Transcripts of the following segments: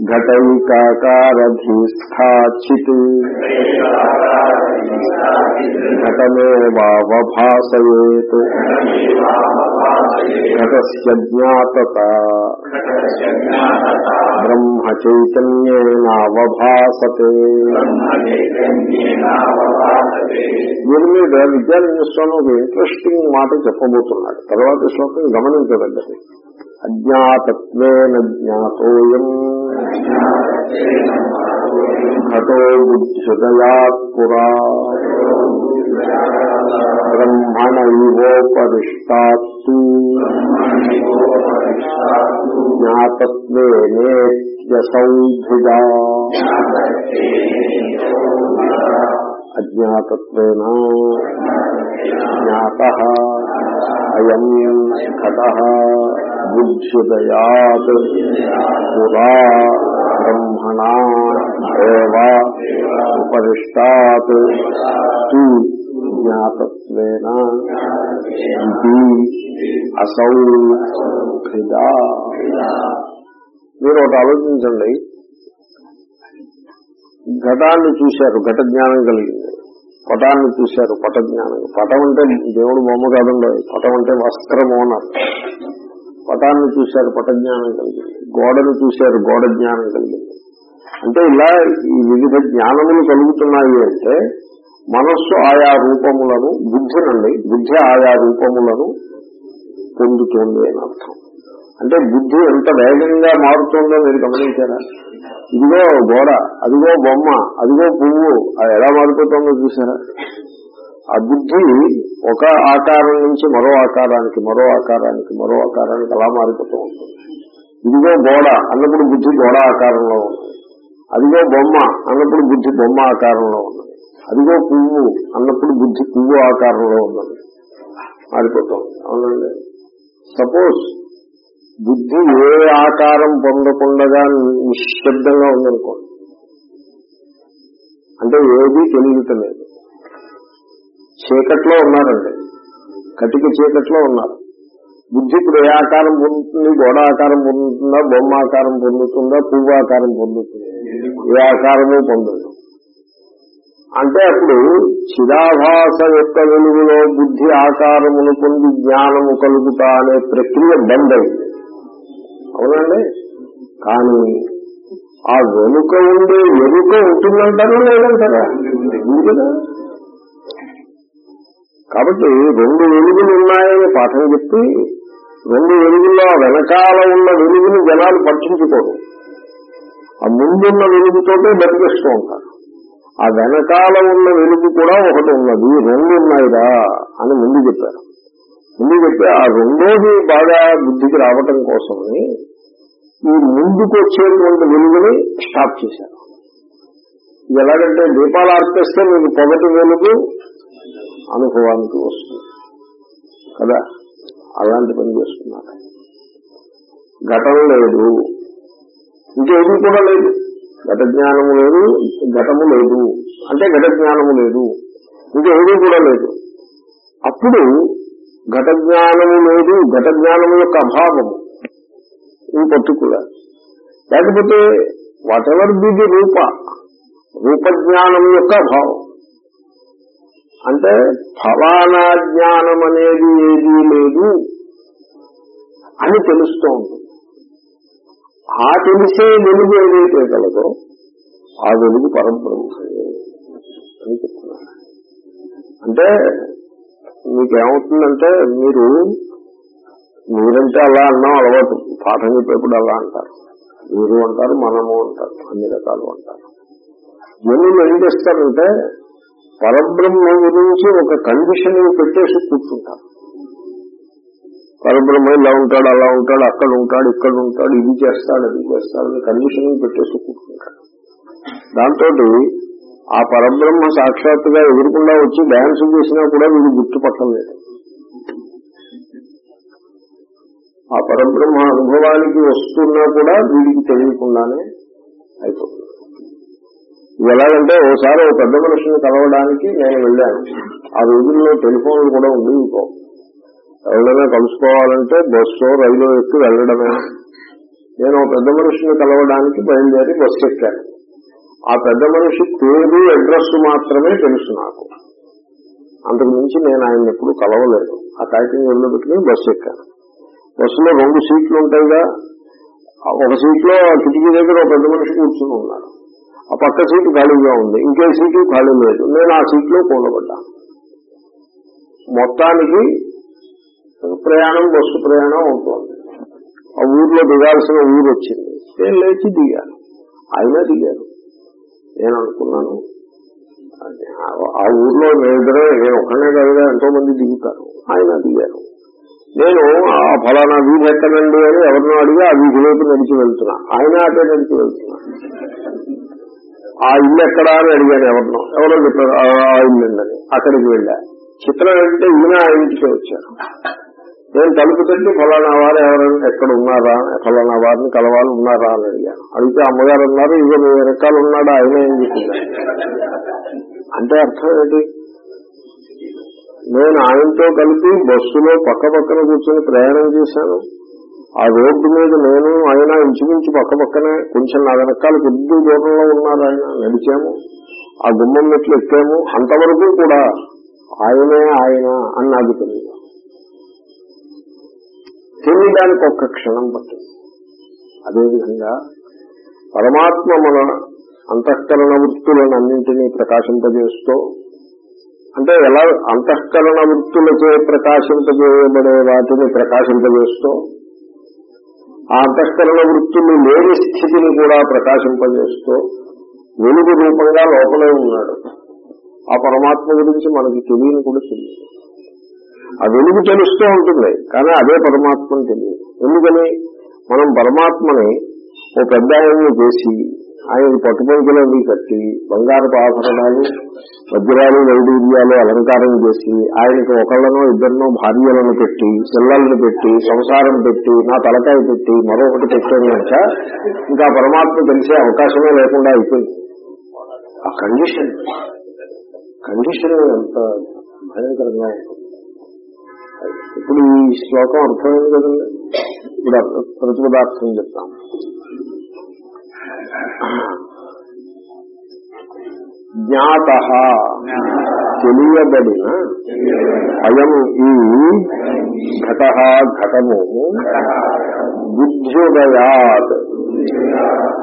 ఘటైకాకారధీస్థాచిత్। ఘటమేవావభాసయేత్। ఘటస్య జ్ఞాతత। బ్రహ్మ చైతన్యేనావభాసతే దీని మీద విద్యారణ్య ఒక ఇంట్రెస్టింగ్ మాట చెప్పబోతున్నాడు. తర్వాత శ్లోకం గమనించదగ్గది. అజ్ఞాతత్వేన జ్ఞాతోయం ఘటో బుద్ధ్యుదయాత్ పురా బ్రహ్మణ ఇవోపరిష్టాత్తు జ్ఞాతత్వేనేత్యసౌభిదా అజ్ఞాతత్వేన జ్ఞాత అయం కథ బుద్ధ్యుదయాత్ పురా బ్రహ్మణా ఏవ ఉపరిష్టాత్ జ్ఞాతత్వేన అసౌ క్రిదా మీరు ఒకటి ఆలోచించండి. ఘటాన్ని చూశారు ఘట జ్ఞానం కలిగింది. పటాన్ని చూశారు పట జ్ఞానం. పటం అంటే దేవుడు బొమ్మ కాదండి పటం అంటే వస్త్రము అన్నారు. పటాన్ని చూశారు పట జ్ఞానం కలిగింది. గోడను చూశారు గోడ జ్ఞానం కలిగింది. అంటే ఇలా ఈ వివిధ జ్ఞానములు కలుగుతున్నాయి అంటే మనస్సు ఆయా రూపములను బుద్ధినండి బుద్ధి ఆయా రూపములను పొందుతుంది అని అర్థం. అంటే బుద్ధి ఎంత వేగంగా మారుతుందో మీరు గమనించారా? ఇదిగో గోడ అదిగో బొమ్మ అదిగో పువ్వు అది ఎలా మారిపోతుందో చూసారా ఆ బుద్ధి ఒక ఆకారం నుంచి మరో ఆకారానికి మరో ఆకారానికి మరో ఆకారానికి అలా మారిపోతూ ఉంటుంది. ఇదిగో గోడ అన్నప్పుడు బుద్ధి గోడ ఆకారంలో ఉన్నది. అదిగో బొమ్మ అన్నప్పుడు బుద్ధి బొమ్మ ఆకారంలో ఉన్నది. అదిగో పువ్వు అన్నప్పుడు బుద్ధి పువ్వు ఆకారంలో ఉన్నది. మారిపోతుంది అవునండి? సపోజ్ బుద్ధి ఏ ఆకారం పొందకుండా నిశ్శబ్దంగా ఉందనుకోండి. అంటే ఏది తెలియటలేదు చీకట్లో ఉన్నారండి. కటిక చీకట్లో ఉన్నారు. బుద్ధి ఇప్పుడు ఏ ఆకారం పొందుతుంది? గోడ ఆకారం పొందుతుందా? బొమ్మ ఆకారం పొందుతుందా? పువ్వు ఆకారం పొందుతుంది? ఏ ఆకారము పొందదు. అంటే అప్పుడు చిరాభాస యొక్క వెలుగులో బుద్ధి ఆకారమును పొంది జ్ఞానము కలుగుతా అనే ప్రక్రియ బంద్ అయింది. అవునండి? కానీ ఆ వెనుక ఉండే ఎరుక ఉంటుందంటారా లేదంటారా? ఉంది కదా. కాబట్టి రెండు వెలుగులు ఉన్నాయని పాఠం చెప్పి రెండు వెలుగుల్లో వెనకాల ఉన్న వెలుగుని జనాలు పట్టించుకోరు. ఆ ముందున్న వెలుగుతోటే బతికేస్తూ ఉంటారు. ఆ వెనకాల ఉన్న వెలుగు కూడా ఒకటి ఉన్నది రెండు ఉన్నాయిరా అని ముందు చెప్పారు. ముందు చెప్పి ఆ రెండోది బాగా బుద్ధికి రావటం కోసమని ఈ ముందుకు వచ్చేటువంటి వెలుగుని స్టాప్ చేశారు. ఇది ఎలాగంటే దీపాలు ఆర్పేస్తే మీకు పొగటి వెలుగు అనుభవానికి వస్తుంది. కదా? అలాంటి పని చేస్తున్నారు. ఘటన లేదు. ఇంకేమీ కూడా లేదు. ఘట జ్ఞానము లేదు ఘటము లేదు. అంటే ఘట జ్ఞానము లేదు. ఇంకేమీ కూడా లేదు. అప్పుడు ఘట జ్ఞానము లేదు ఘట జ్ఞానము యొక్క అభావము ఇన్ పర్టికులర్ లేకపోతే వాట్ ఎవర్ బి ది రూప రూపజ్ఞానం యొక్క అభావం. అంటే ఫలానా జ్ఞానం అనేది ఏదీ లేదు అని తెలుస్తూ ఉంటుంది. ఆ తెలిసే వెలుగు ఏదైతే కలదో ఆ వెలుగు పరబ్రహ్మయే అని చెప్తున్నారు. అంటే మీకేమవుతుందంటే మీరు మీరంటే అలా అన్నాం అలవాటు. పాఠం చెప్పేప్పుడు అలా అంటారు. మీరు అంటారు మనము అంటారు అన్ని రకాలు అంటారు. జనులు ఏం చేస్తారంటే పరబ్రహ్మ గురించి ఒక కండిషన్ పెట్టేసి కూర్చుంటారు పరబ్రహ్మ ఇలా ఉంటాడు అలా ఉంటాడు అక్కడ ఉంటాడు ఇక్కడ ఉంటాడు ఇది చేస్తాడు అది చేస్తాడు కండిషన్ పెట్టేసి కూర్చుంటాడు. దాంతో ఆ పరబ్రహ్మ సాక్షాత్తుగా ఎదురుకుండా వచ్చి డ్యాన్స్ చేసినా కూడా వీడు గుర్తుపట్టలేదు. ఆ పరబ్రహ్మ అనుభవానికి వస్తున్నా కూడా వీడికి తెలియకుండానే అయిపోతుంది. ఇది ఎలాగంటే ఓసారి ఒక పెద్ద మనిషిని కలవడానికి నేను వెళ్ళాను. ఆ రోజుల్లో టెలిఫోన్లు కూడా ఉంది ఇంకో ఎవరైనా కలుసుకోవాలంటే బస్సు రైలు ఎక్కి వెళ్ళడమే. నేను ఒక పెద్ద మనిషిని కలవడానికి బయలుదేరి బస్సు ఎక్కాను. ఆ పెద్ద మనిషి పేరు అడ్రస్ మాత్రమే తెలుసు నాకు. అంతకు మించి నేను ఆయన ఎప్పుడు కలవలేదు. ఆ ప్యాకింగ్ వెళ్ళి పెట్టుకుని బస్సు ఎక్కాను. బస్సులో రెండు సీట్లు ఉంటాయిగా. ఆ ఒక సీట్లో కిటికీ దగ్గర ఒక పెద్ద మనిషి కూర్చుని ఉన్నాడు. ఆ పక్క సీటు ఖాళీగా ఉంది ఇంకే సీటు ఖాళీ లేదు. నేను ఆ సీట్లో కూడబడ్డాను మొత్తానికి ప్రయాణం బస్సు ప్రయాణం అవుతోంది. ఆ ఊర్లో దిగాల్సిన ఊరు వచ్చింది. నేను లేచి దిగాను. అయినా దిగారు. నేను అనుకున్నాను ఆ- ఊర్లో నేనిద్దరే నేను ఒక్కనే కదా ఎంతో మంది దిగుతారు. ఆయన దిగారు. నేను ఆ ఫలానా వీధి ఎక్కడండి? అని ఎవరినో అడిగి ఆ వీధి వైపు నడిచి వెళ్తున్నా. ఆయన అటే నడిచి వెళ్తున్నా. ఆ ఇల్లు ఎక్కడా అని అడిగాను ఎవరినో. ఎవరో చెప్పారు "ఆ, ఇల్లు అని అక్కడికి వెళ్ళా. చిత్రం ఏంటంటే ఈయన ఆ ఇంటికి వచ్చాను నేను తలుపు తట్టి ఫలానా వారు ఎవరైనా ఎక్కడ ఉన్నారా? ఫలానా వారిని కలవాలి ఉన్నారా? అని అడిగాను. అడిగితే అమ్మగారు ఉన్నారు ఇక మీ రకాలు ఉన్నాడా ఆయన ఏం చెప్పింది అంటే అర్థం ఏంటి? నేను ఆయనతో కలిపి బస్సులో పక్క పక్కన కూర్చొని ప్రయాణం చేశాను. ఆ రోడ్డు మీద నేను ఆయన ఇంచుమించు పక్క పక్కనే కొంచెం నా వెనకాల కొద్ది దూరంలో ఉన్నారు ఆయన నడిచాము. ఆ గుమ్మం మెట్లు ఎక్కాము. అంతవరకు కూడా ఆయనే ఆయన అని నాకు తెలియదు. తెలియడానికి ఒక్క క్షణం పట్టింది. అదేవిధంగా పరమాత్మ మన అంతఃకరణ వృత్తులను అన్నింటినీ ప్రకాశింపజేస్తూ అంటే ఎలా అంతఃకరణ వృత్తులచే ప్రకాశింపజేయబడే వాటిని ప్రకాశింపజేస్తూ ఆ అంతఃకరణ వృత్తులు లేని స్థితిని కూడా ప్రకాశింపజేస్తూ వెలుగు రూపంగా లోపలే ఉన్నాడు. ఆ పరమాత్మ గురించి మనకి తెలియని కూడా తెలియదు. ఆ వెలుగు తెలుస్తూ ఉంటుంది కానీ అదే పరమాత్మని తెలియదు. ఎందుకని? మనం పరమాత్మని ఓ పెద్ద చేసి ఆయన పట్టుపంచులు కట్టి బంగారపు ఆభరణాలు వజ్రాలు వైడూర్యాలు అలంకారం చేసి ఆయనకి ఒకళ్ళనో ఇద్దరినో భార్యలను పెట్టి పిల్లలను పెట్టి సంసారం పెట్టి నా తలకాయ పెట్టి మరొకటి పెట్టాను ఇంకా పరమాత్మ తెలిసే అవకాశమే లేకుండా అయిపోయింది. ఆ కండిషన్ కండిషన్ ఎంత భయంకరంగా ఉంటుంది. ఇప్పుడు ఈ శ్లోకం అర్థమైంది కదండి? ఇప్పుడు ప్రతిపదార్థం చెప్తాం. జ్ఞాత తెలియబడిన అయం ఈ ఘట ఘటము బుద్ధ్యుదయాత్.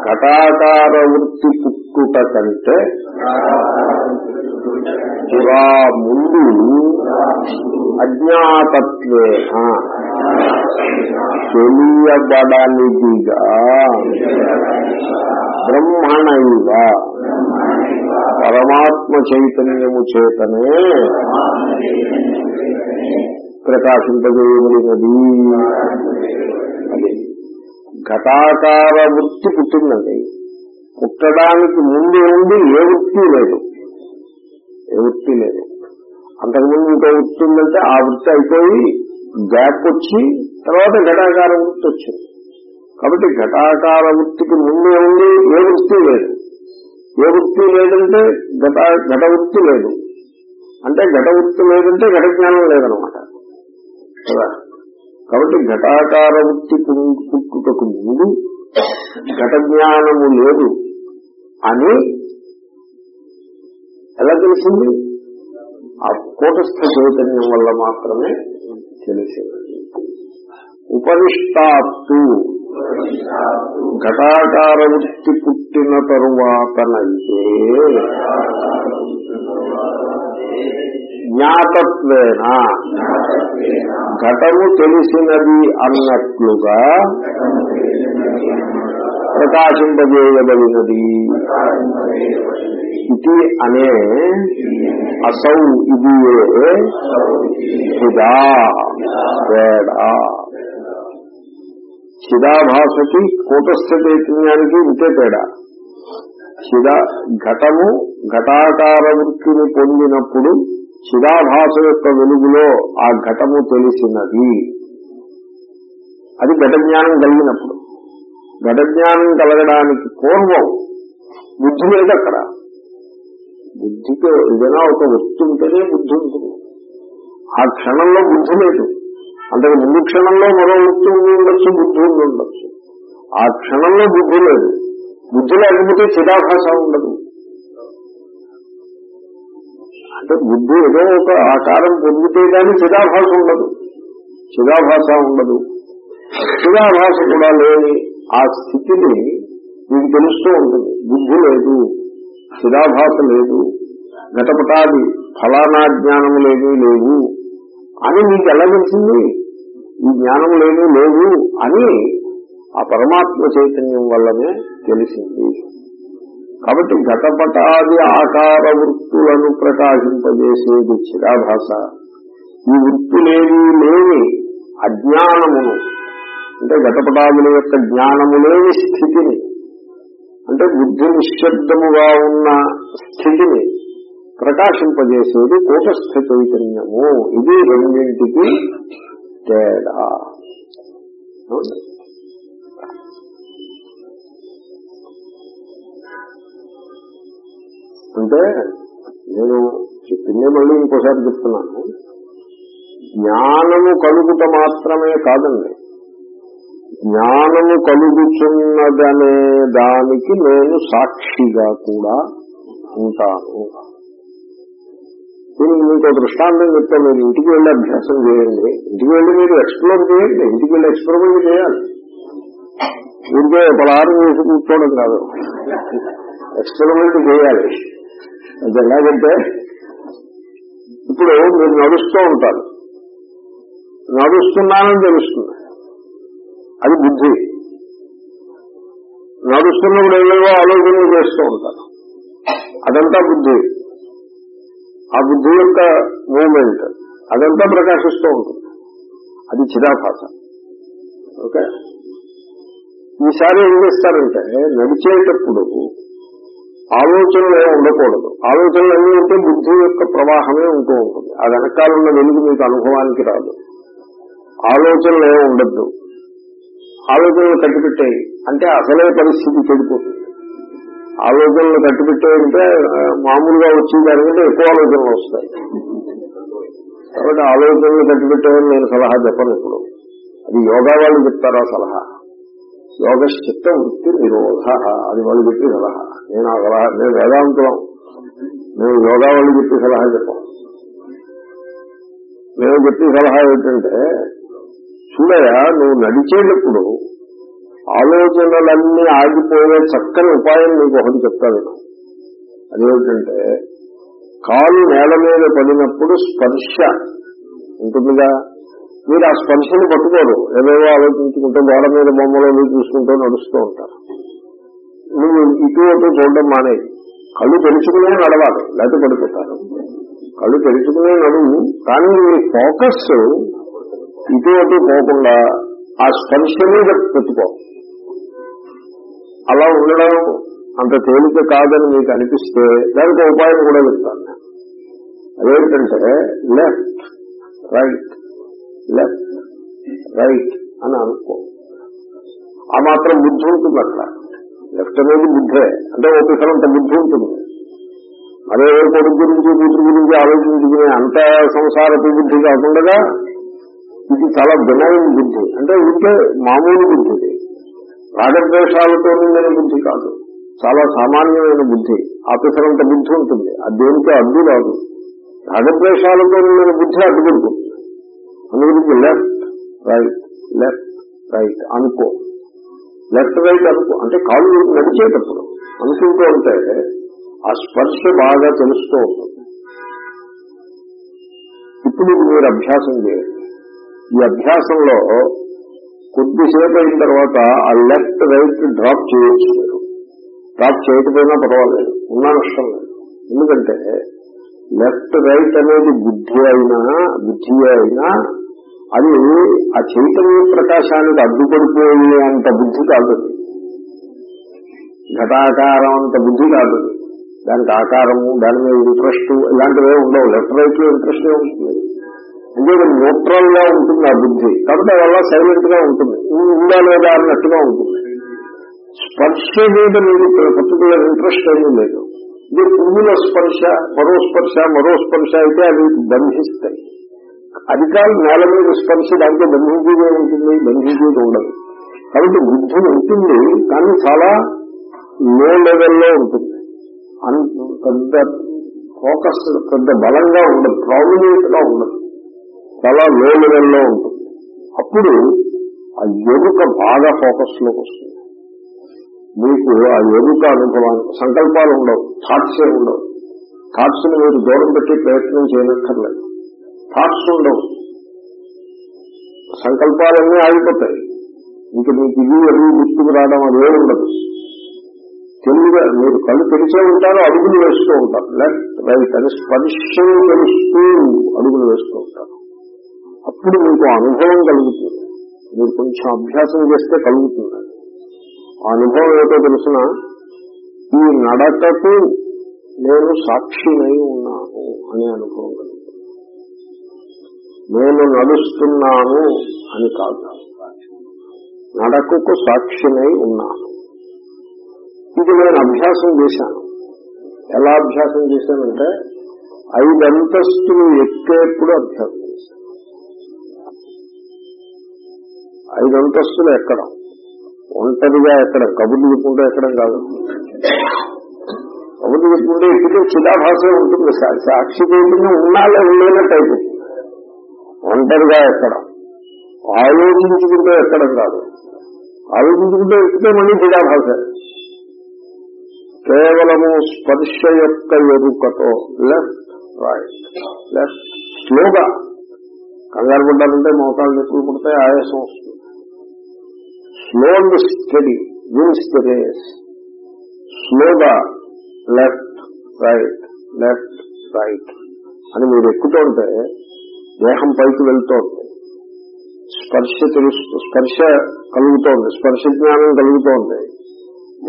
ఘటాకార వృత్తి పుట్టుట కంటే పురా ముందు అజ్ఞాతత్వేన తెలియబడనిదిగా బ్రహ్మణైవ. పరమాత్మ చైతన్యము చేతనే ప్రకాశింపజేయబడినది. అది ఘటాకార వృత్తి పుట్టిందండి. పుట్టడానికి ముందు నుండి ఏ వృత్తి లేదు. ఏ వృత్తి లేదు. అంతకుముందు ఇంకో వృత్తి ఉందంటే ఆ వృత్తి అయిపోయి గ్యాప్ వచ్చి తర్వాత ఘటాకార వృత్తి వచ్చింది. కాబట్టి ఘటాకార వృత్తికి ముందు ఉంది ఏ వృత్తి లేదు. ఏ వృత్తి లేదంటే ఘట ఘట వృత్తి లేదు. అంటే ఘట వృత్తి లేదంటే ఘట జ్ఞానం లేదనమాట కదా? కాబట్టి ఘటాకార వృత్తి పుట్టుటకు ముందు ఘట జ్ఞానము లేదు అని ఎలా తెలిసింది? ఆ కూటస్థ చైతన్యం వల్ల మాత్రమే తెలిసింది. ఉపనిష్టాత్తు ఘటాకార వృత్తి పుట్టిన తరువాతనైతే జ్ఞాతత్వేన. ఘటము తెలిసినది అన్నట్లుగా ప్రకాశింపజేయబడినది. ఇది అనే అసౌ ఇది చిదా తేడా చిదాభాషకి కూటస్థ చైతన్యానికి ఇంతే తేడా. చిద ఘటము ఘటాకార వృత్తిని పొందినప్పుడు చిదాభాష యొక్క వెలుగులో ఆ ఘటము తెలిసినది. అది ఘట జ్ఞానం కలిగినప్పుడు. ఘట జ్ఞానం కలగడానికి పూర్వం బుద్ధి లేదు అక్కడ. బుద్ధితో ఏదైనా ఒక వస్తు ఉంటేనే బుద్ధి ఉంటుంది. ఆ క్షణంలో బుద్ధి లేదు. అంతకు ముందు క్షణంలో మరో వృత్తి ఉండొచ్చు బుద్ధి ఉండొచ్చు. ఆ క్షణంలో బుద్ధి లేదు. బుద్ధి లేకపోతే చిరాభాష ఉండదు. అంటే బుద్ధి ఏదో ఒక ఆకారం పొందితే కానీ చిరాభాష ఉండదు. చిరాభాష ఉండదు. చిరాభాష కూడా లేని ఆ స్థితిని మీకు తెలుస్తూ ఉంటుంది. బుద్ధి లేదు చిరాభాష లేదు ఘటపటాది ఫలానా జ్ఞానం లేని లేవు. అని మీకు ఎలా తెలిసింది? ఈ జ్ఞానం లేని లేవు అని ఆ పరమాత్మ చైతన్యం వల్లనే తెలిసింది. కాబట్టి ఘటపటాది ఆకార వృత్తులను ప్రకాశింపజేసేది చిరాభాష ఈ వృత్తులేవి లేని అజ్ఞానమును అంటే ఘటపటాదుల యొక్క జ్ఞానము లేని స్థితిని అంటే బుద్ధి నిశ్శబ్దముగా ఉన్న స్థితిని ప్రకాశింపజేసేది కూటస్థ చైతన్యము ఇది రెండింటికి తేడా. అంటే నేను చెప్పిందే మళ్ళీ ఇంకోసారి చెప్తున్నాను. జ్ఞానము కలుగుట మాత్రమే కాదండి. జ్ఞానము కలుగుతున్నదనే దానికి నేను సాక్షిగా కూడా ఉంటాను. దీనికి మీకు దృష్టాంతం చెప్తే మీరు ఇంటికి వెళ్ళి అభ్యాసం చేయండి. ఇంటికి వెళ్ళి మీరు ఎక్స్ప్లోర్ చేయండి. ఇంటికి వెళ్ళి ఎక్స్పెరిమెంట్ చేయాలి. ఇంకే పలహారం చేసి కూర్చోవడం కాదు. ఎక్స్పెరిమెంట్ చేయాలి. అది ఎలాగంటే ఇప్పుడు మీరు నడుస్తూ ఉంటారు. నడుస్తున్నానని తెలుస్తుంది. అది బుద్ధి. నడుస్తున్నప్పుడు ఏవేవో ఆలోచనలు చేస్తూ ఉంటారు. అదంతా బుద్ధి. ఆ బుద్ధి యొక్క మూమెంట్. అదంతా ప్రకాశిస్తూ ఉంటుంది. అది చిరాభాష ఓకే? ఈసారి ఏం చేస్తారంటే నడిచేటప్పుడు ఆలోచనలు ఉండకూడదు. ఆలోచనలు అన్నీ ఉంటే బుద్ధి యొక్క ప్రవాహమే ఉంటూ ఉంటుంది. ఆ వెనకాలన్న వెలుగు మీకు అనుభవానికి రాదు. ఆలోచనలు ఏమి ఉండద్దు. ఆలోచనలు కట్టిపెట్టాయి అంటే అసలే పరిస్థితి చెడిపోతుంది. ఆలోచనలు కట్టిపెట్టాయంటే మామూలుగా వచ్చే దానికంటే ఎక్కువ ఆలోచనలు వస్తాయి. కాబట్టి ఆలోచనలు కట్టిపెట్టాయని నేను సలహా చెప్పను ఇప్పుడు అది యోగా వాళ్ళు చెప్తారా సలహా? యోగ చిత్త వృత్తి నిరోధ. అది వాళ్ళు చెప్పే సలహా. నేను ఆ సలహా నేను వేదాంతులం మేము యోగా వాళ్ళు చెప్పే సలహా చెప్పాం మేము చెప్పే సలహా ఏంటంటే చూడయా నువ్వు నడిచేటప్పుడు ఆలోచనలన్నీ ఆగిపోయే చక్కని ఉపాయం నీకు ఒకటి చెప్తాను. అదేమిటంటే కాలు నేల మీద పడినప్పుడు స్పర్శ ఉంటుందిగా. మీరు ఆ స్పర్శను పట్టుకోరు. ఏవేవో ఆలోచించుకుంటూ గోడ మీద బొమ్మలు చూసుకుంటూ నడుస్తూ ఉంటారు. నువ్వు ఇటు అటు చూడడం మానే కళ్ళు తెరుచుకునే నడవాలి లేకపోతే పడిపోతారు. కళ్ళు తెరుచుకునే నడువు కానీ మీ ఫోకస్ ఇటు అటు పోకుండా ఆ స్పర్శ మీద పెట్టుకో. అలా ఉండడం అంత తేలిక కాదని మీకు అనిపిస్తే దానికి ఉపాయం కూడా చెప్తాను. నేను. అదేంటంటే లెఫ్ట్ రైట్ లెఫ్ట్ రైట్ అని అనుకో. ఆ మాత్రం బుద్ధి ఉంటుంది అక్కడ. లెఫ్ట్ అనేది బుద్ధే. అంటే అంత బుద్ధి ఉంటుంది. అదే కొడుకు గురించి కూతురు గురించి ఆలోచించుకునే అంత సంసారపు బుద్ధి కాకుండా ఇది చాలా బినైన్ బుద్ధి. అంటే ఇంకే మామూలు బుద్ధి రాగద్వేషాలతో నిండిన బుద్ధి కాదు. చాలా సామాన్యమైన బుద్ధి. ఆఫీసరంత బుద్ధి ఉంటుంది. అది దేనికి అడ్డు రాదు. రాగద్వేషాలతో నిండిన బుద్ధి అడ్డుకుంటుంది. అందుగురించి లెఫ్ట్ రైట్ లెఫ్ట్ రైట్ అనుకో. లెఫ్ట్ రైట్ అనుకో. అంటే కాళ్ళు నడిచేటప్పుడు అనుకుంటూ ఉంటే ఆ స్పర్శ బాగా తెలుస్తూ ఉంటుంది. ఇప్పుడు మీరు అభ్యాసం చేయండి. ఈ అభ్యాసంలో కొద్దిసేపు అయిన తర్వాత ఆ లెఫ్ట్ రైట్ డ్రాప్ చేయొచ్చు మీరు. డ్రాప్ చేయకపోయినా పర్వాలేదు. ఉన్నా నష్టం లేదు. ఎందుకంటే లెఫ్ట్ రైట్ అనేది బుద్ధి అయినా బుద్ధి అయినా అది ఆ చైతన్య ప్రకాశానికి అడ్డుపడిపోయి అంత బుద్ధి కాదు. ఘటాకారం అంత బుద్ధి కాదు. దానికి ఆకారము దాని మీద ఇంట్రెస్ట్ ఇలాంటివే ఉండవు. లెఫ్ట్ రైట్లో ఇంట్రెస్ట్ ఉంటుంది అంటే న్యూట్రల్గా ఉంటుంది ఆ బుద్ధి. కాబట్టి అలా సైలెంట్గా ఉంటుంది. ఉందా లేదా అన్నట్టుగా ఉంటుంది. స్పర్శ మీద మీకు పర్టికులర్ ఇంట్రెస్ట్ ఏమీ లేదు. ఇది పువ్వుల స్పర్శ మరో స్పర్శ మరో స్పర్శ అయితే అవి బంధిస్తాయి. అది కాదు నేల మీద స్పర్శ దాంట్లో బంధించేదే ఉంటుంది బంధించేది ఉండదు. కాబట్టి బుద్ధి ఉంటుంది కానీ చాలా లో లెవెల్లో ఉంటుంది పెద్ద ఫోకస్ పెద్ద బలంగా ఉండదు ప్రామినెంట్గా ఉండదు. చాలా లో లెవెల్లో ఉంటుంది. అప్పుడు ఆ ఎరుక బాగా ఫోకస్లోకి వస్తుంది. మీకు ఆ ఎరుక అనుభవానికి సంకల్పాలు ఉండవు థాట్స్ ఏ ఉండవు. థాట్స్ని మీరు దూరం పెట్టి ప్రయత్నం చేయనక్కర్లేదు. థాట్స్ ఉండవు. సంకల్పాలన్నీ ఆగిపోతాయి. ఇంక మీకు ఇది ఎరువు గుర్తుకు రావడం అదే ఉండదు. తెలివిగా మీరు కళ్ళు తెరిచే ఉంటారు అడుగులు వేస్తూ ఉంటారు. లెఫ్ట్ రైట్ అని స్పర్శం తెలుస్తూ అడుగులు వేస్తూ ఉంటారు. అప్పుడు మీకు అనుభవం కలుగుతుంది. మీరు కొంచెం అభ్యాసం చేస్తే కలుగుతుంది. ఆ అనుభవం ఏదో తెలిసిన ఈ నడకకు నేను సాక్షినై ఉన్నాను అనే అనుభవం కలుగుతుంది. నేను నడుస్తున్నాను అని కాదు. నడకకు సాక్షినై ఉన్నాను. ఇది నేను అభ్యాసం చేశాను. ఎలా అభ్యాసం చేశానంటే ఐదంతస్తులు ఎక్కేప్పుడు అభ్యాసం ఐదు అంతస్తులు ఎక్కడం? ఒంటరిగా ఎక్కడం? కబుర్లు చెప్పుకుంటే ఎక్కడం కాదు. కబుర్లు చెప్పుకుంటే ఎక్కితే చిదాభాసే ఉంటుంది సా- సాక్షి చేయకుండా ఉన్నాలే ఉండేనట్టు అయిపోతుంది ఒంటరిగా ఎక్కడం? ఆలోచించుకుంటూ ఎక్కడం కాదు. ఆలోచించుకుంటూ ఎక్కితే మళ్ళీ చిదాభాష కేవలము స్పర్శ యొక్క ఎరుకతో లెఫ్ట్ రైట్ లెఫ్ట్. స్లోగా కంగారు పడ్డాలంటే మోకాలు నొప్పులు పుడతాయి ఆయాసం వస్తుంది. Slow and steady wins the race స్లోగా లెఫ్ట్ రైట్ లెఫ్ట్ రైట్ అని మీరు ఎక్కుతుంటే దేహం పైకి వెళ్తోంది. స్పర్శ తెలుస్తూ స్పర్శ కలుగుతోంది. స్పర్శ జ్ఞానం కలుగుతోంది.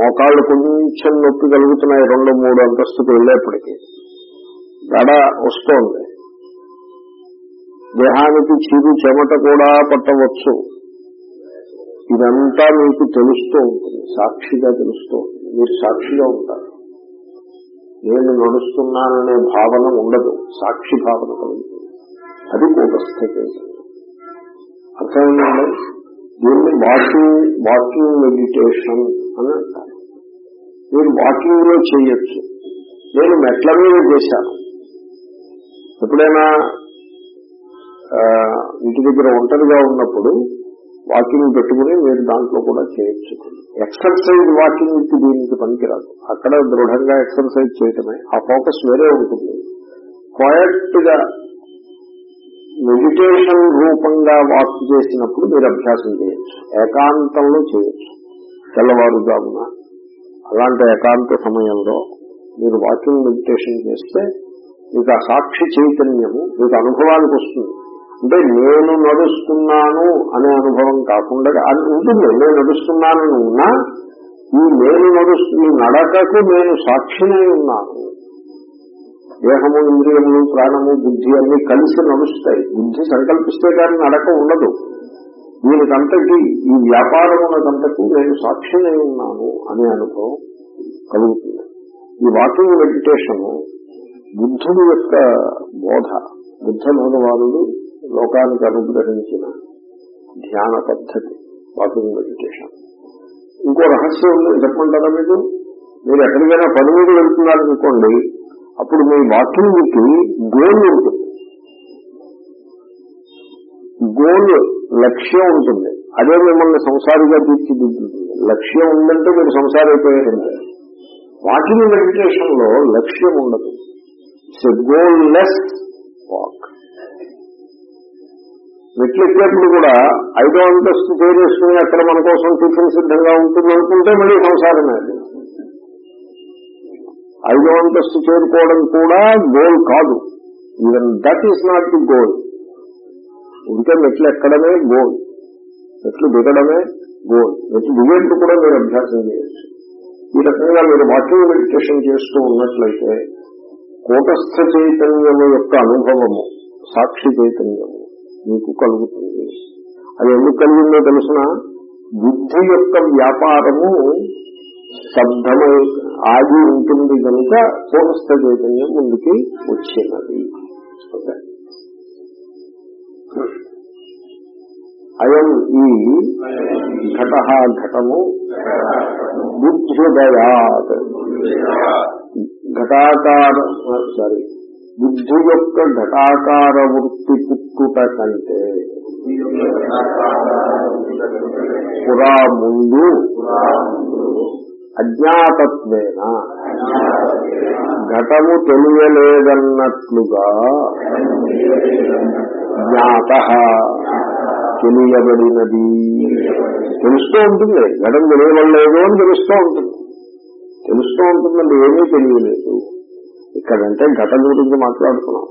మోకాళ్ళు కొంచెం నొప్పి కలుగుతున్నాయి. రెండు మూడు అంతస్తుకు వెళ్ళేప్పటికీ. గడ వస్తోంది. దేహానికి చీరు చెమట కూడా పట్టవచ్చు. ఇదంతా మీకు తెలుస్తూ ఉంటుంది. సాక్షిగా తెలుస్తూ ఉంటుంది. మీరు సాక్షిగా ఉంటారు. నేను నడుస్తున్నాననే భావన ఉండదు. సాక్షి భావన కలుగుతుంది. అది కూటస్థితి. అర్థమైందండి? దీన్ని వాకింగ్ వాకింగ్ మెడిటేషన్ అని అంటారు. మీరు వాకింగ్లో చేయొచ్చు. నేను మెట్ల మీద చేశాను. ఎప్పుడైనా ఇంటి దగ్గర ఒంటరిగా ఉన్నప్పుడు వాకింగ్ పెట్టుకుని మీరు దాంట్లో కూడా చేయొచ్చు. ఎక్సర్సైజ్ వాకింగ్ దీనికి పనికిరాదు. అక్కడ దృఢంగా ఎక్సర్సైజ్ చేయటమే. ఆ ఫోకస్ వేరే ఉంటుంది. క్వయట్గా మెడిటేషన్ రూపంగా వాక్ చేసినప్పుడు మీరు అభ్యాసం చేయొచ్చు. ఏకాంతంలో చేయొచ్చు. తెల్లవారుజామున అలాంటి ఏకాంత సమయంలో మీరు వాకింగ్ మెడిటేషన్ చేస్తే మీకు ఆ సాక్షి చైతన్యము మీకు అనుభవానికి వస్తుంది. అంటే నేను నడుస్తున్నాను అనే అనుభవం కాకుండా అది ఉంటుంది నేను నడుస్తున్నానని ఉన్నా ఈ నేను నడుస్తు ఈ నడకకు నేను సాక్షినే ఉన్నాను. దేహము ఇంద్రియములు ప్రాణము బుద్ధి అన్ని కలిసి నడుస్తాయి. బుద్ధి సంకల్పిస్తే కానీ నడక ఉండదు. దీనికంతకి ఈ వ్యాపారమునకంతకు నేను సాక్షినే ఉన్నాను అనే అనుభవం కలుగుతుంది. ఈ వాకింగ్ మెడిటేషన్ బుద్ధుడు యొక్క బోధ. బుద్ధ భగవానుడు లోకానికి అనుగ్రహించిన ధ్యాన పద్ధతి వాకింగ్ మెడిటేషన్. ఇంకో రహస్యం ఉంది చెప్పమంటారా మీకు? మీరు ఎక్కడికైనా పని మీద వెళ్తున్నారనుకోండి అప్పుడు మీ వాకింగ్కి గోల్ ఉంటుంది. గోల్ లక్ష్యం ఉంటుంది. అదే మిమ్మల్ని సంసారిగా తీర్చిదిద్దుతుంది. లక్ష్యం ఉందంటే మీరు సంసారి అయిపోయారంటే వాకింగ్ మెడిటేషన్లో లక్ష్యం ఉండదు. ఇట్స్ గోల్ లెస్ వాక్ మెట్లు ఎక్కేప్పుడు కూడా ఐదో అంతస్తు చేరేసుకుని అక్కడ మన కోసం టిఫిన్ సిద్ధంగా ఉంటుంది అనుకుంటే మళ్ళీ సంసారమే. అది ఐదో అంతస్తు చేరుకోవడం కూడా గోల్ కాదు. Even that is not the goal ఉంటే మెట్లు ఎక్కడమే గోల్. మెట్లు దిగడమే గోల్. మెట్లు దిగేందుకు కూడా మీరు అభ్యాసం చేయొచ్చు. ఈ రకంగా మీరు వాకింగ్ మెడిటేషన్ చేస్తూ ఉన్నట్లయితే కూటస్థ చైతన్యము యొక్క అనుభవము సాక్షి చైతన్యము. మీకు కలుగుతుంది. అది ఎందుకు కలిగిందో తెలిసిన? బుద్ధి యొక్క వ్యాపారము శబ్దమై ఆగి ఉంటుంది కనుక పూర్వస్థ చైతన్యం ముందుకి వచ్చినది. అయం ఈ ఘట ఘటము బుద్ధ్యుదయాత్. ఘటాకార సారీ. బుద్ధి యొక్క ఘటాకార వృత్తి పుట్టుట కంటే పురా ముందు అజ్ఞాతత్వేన ఘటము తెలియలేదన్నట్లుగా జ్ఞాత తెలియబడినది. తెలుస్తూ ఉంటుంది. ఘటం తెలియబడలేదు అని తెలుస్తూ ఉంటుంది. తెలుస్తూ ఉంటుందండి ఏమీ తెలియలేదు. ఇక్కడంటే ఘటన గురించి మాట్లాడుతున్నాం.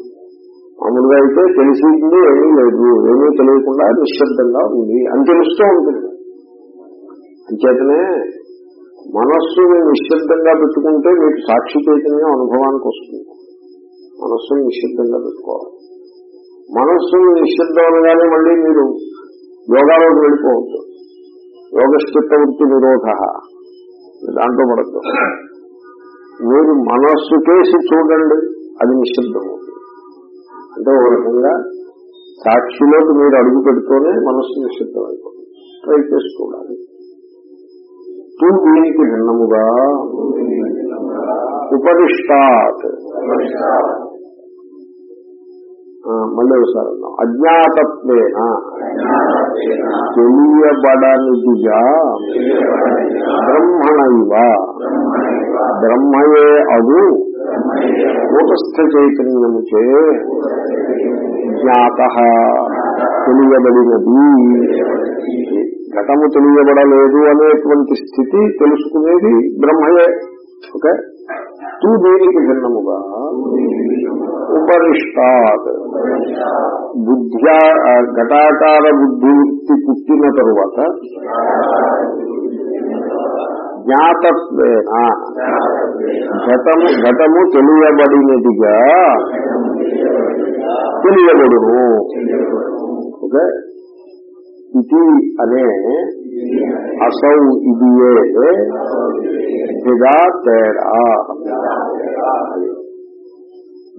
మామూలుగా అయితే తెలిసింది ఏమీ లేదు. ఏమీ తెలియకుండా నిశ్శబ్దంగా ఉంది. అని తెలుస్తూ ఉంటుంది. అంచేతనే మనస్సుని నిశ్శబ్దంగా పెట్టుకుంటే మీకు సాక్షి చైతన్యం అనుభవానికి వస్తుంది. మనస్సును నిశ్శబ్దంగా పెట్టుకోవాలి. మనస్సును నిశ్శబ్దంగానే మళ్ళీ మీరు యోగాలోకి వెళ్ళిపోవద్దు యోగస్థిత వృత్తి నిరోధ. దాంట్లో పడద్దు. మీరు మనస్సు కేసి చూడండి అది నిశ్శబ్దం అవుతుంది అంటే ఒక రకంగా సాక్షిలోకి మీరు అడుగు పెడుతూనే మనస్సు నిశ్శబ్దం అయిపోతుంది ట్రై చేసి చూడాలి. తూ దీనికి భిన్నముగా. ఉపరిష్టాత్ మళ్ళీ ఒకసారి అన్నాం. అజ్ఞాతత్వేన? తెలియబడనిదిగా బ్రహ్మణైవ. బ్రహ్మయే అదు కూటస్థ చైతన్యముచే జ్ఞాత. తెలియబడినది. ఘటము తెలియబడలేదు అనేటువంటి స్థితి తెలుసుకునేది బ్రహ్మయే. ఓకే? తూ దీనికి భిన్నముగా ఉపరిష్టాత్ బుద్ధ్యా ఘటాకార బుద్ధివృత్తి పుట్టిన తరువాత జ్ఞాతత్వేన ఘటము ఘటము తెలియబడినదిగా తెలియబడును. ఓకే? ఇది అనే అసౌ ఇదియే భేదా తేడా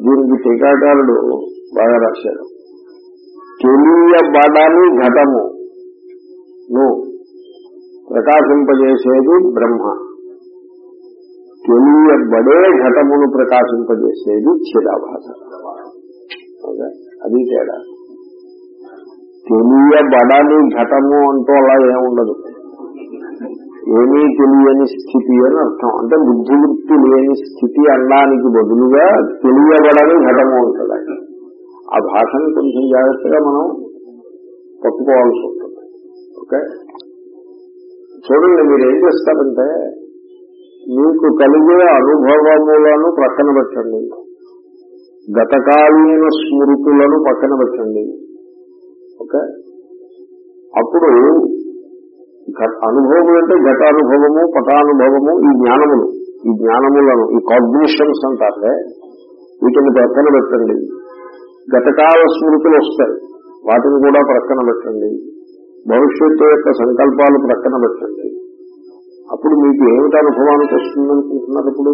దీనికి టీకాకారుడు బాగా రాశాడు తెలియబడని ఘటము. నువ్వు ప్రకాశింపజేసేది బ్రహ్మ. తెలియబడే ఘటమును ప్రకాశింపజేసేది చిరాభాష అది తేడా. తెలియబడని ఘటము అంటూ అలా ఏముండదు. ఏమీ తెలియని స్థితి అని అర్థం. అంటే బుద్ధివృత్తి లేని స్థితి అనడానికి బదులుగా తెలియబడని ఘటము ఉంటుంది. ఆ భాషను కొంచెం జాగ్రత్తగా మనం పట్టుకోవాల్సి ఉంటుంది. ఓకే? చూడండి మీరు ఏం చేస్తారంటే మీకు కలిగే అనుభవములను ప్రక్కన పెట్టండి. గతకాలీన స్మృతులను పక్కన పెట్టండి. ఓకే? అప్పుడు అనుభవం అంటే ఘటానుభవము పటానుభవము ఈ జ్ఞానములు. ఈ జ్ఞానములను ఈ కాగ్నిషన్స్ అంటారే వీటిని ప్రక్కన పెట్టండి. గతకాల స్మృతులు వస్తాయి. వాటిని కూడా ప్రక్కన పెట్టండి. భవిష్యత్తు యొక్క సంకల్పాలు ప్రక్కన పెట్టండి. అప్పుడు మీకు ఏమిటి అనుభవానికి వస్తుందనుకుంటున్నారు ఇప్పుడు?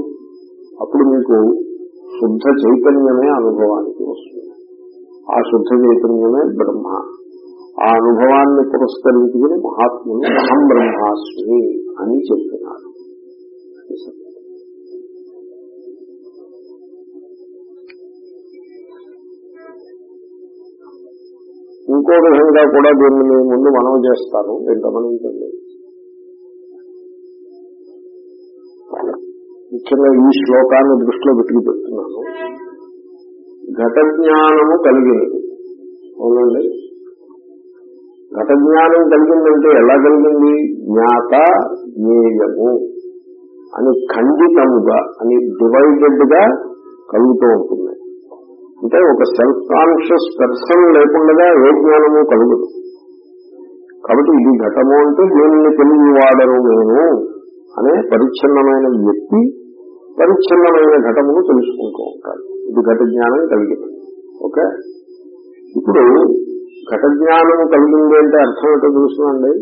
అప్పుడు మీకు శుద్ధ చైతన్యమే అనుభవానికి వస్తుంది. ఆ శుద్ధ చైతన్యమే బ్రహ్మ. ఆ అనుభవాన్ని పురస్కరించుకుని మహాత్ముని అహం బ్రహ్మాస్మి అని చెప్తున్నారు ఇంకో విధంగా కూడా దీన్ని మీ ముందు మనం చేస్తాను మీరు గమనించండి ముఖ్యంగా ఈ శ్లోకాన్ని దృష్టిలో పెట్టుకు పెడుతున్నాను ఘట జ్ఞానము కలిగినది. అవునండి? ఘట జ్ఞానం కలిగిందంటే ఎలా కలిగింది? జ్ఞాత జ్ఞేయము అని ఖండితముగా అని డివైడెడ్గా కలుగుతూ ఉంటుంది. అంటే ఒక సెల్ఫ్ కాన్షియస్ పర్సన్ లేకుండా ఏ జ్ఞానము కలుగుతుంది కాబట్టి ఇది ఘటము అంటే దీనిని తెలియవాడను నేను అనే పరిచ్ఛిన్నమైన వ్యక్తి పరిచ్ఛిన్నమైన ఘటమును తెలుసుకుంటూ ఉంటాడు. ఇది ఘట జ్ఞానం కలిగింది. ఓకే? ఇప్పుడు ఘట కలిగింది అంటే అర్థం ఏంటో తెలుసునండి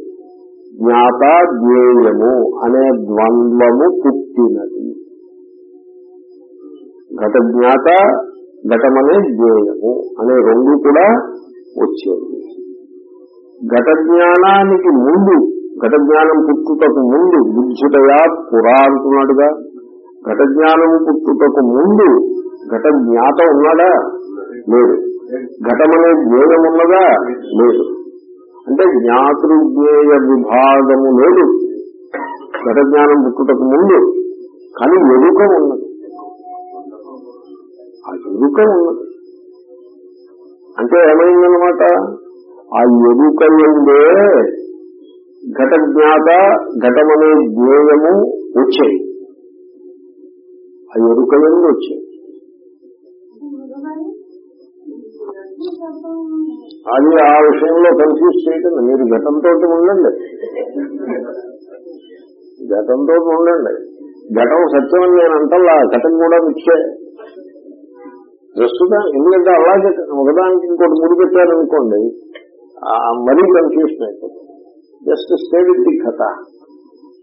జ్ఞాత జ్ఞేయము అనే ద్వంద్వము పుట్టినది. ఘట జ్ఞాత ఘటమనే జ్ఞేయము అనే రెండు కూడా వచ్చేది ఘట జ్ఞానానికి ముందు ఘట జ్ఞానం పుట్టుటకు ముందు బుద్ధుడయా పురా అంటున్నాడుగా. ఘట జ్ఞానం పుట్టుటకు ముందు ఘట జ్ఞాత ఉన్నాడా? లేదు. ఘటమనే జ్ఞేయం ఉన్నదా? లేదు. అంటే జ్ఞాతృజ్ఞేయ విభాగము లేదు. ఘట జ్ఞానం పుట్టుటకు ముందు. కానీ ఎరుక ఉన్నది. ఆ ఎరుక ఉన్నది. అంటే ఏమైందనమాట ఆ ఎరుక ఉండే ఘట జ్ఞాత ఘటమనే జ్ఞేయము వచ్చాయి. ఆ ఎరుక ఎందు వచ్చాయి. అది ఆ విషయంలో కన్ఫ్యూజ్ చేయటం మీరు ఘటంతో ఉండండి. ఘటంతో ఉండండి. ఘటం సత్యం అని నేను అంటల్లా. ఘటం కూడా మిచ్చే ప్రస్తుతం ఎందుకంటే అలాగే ఒకదానికి ఇంకోటి ముడి పెట్టారనుకోండి మరీ కన్ఫ్యూషన్ అయిపోతుంది జస్ట్ స్టే కథ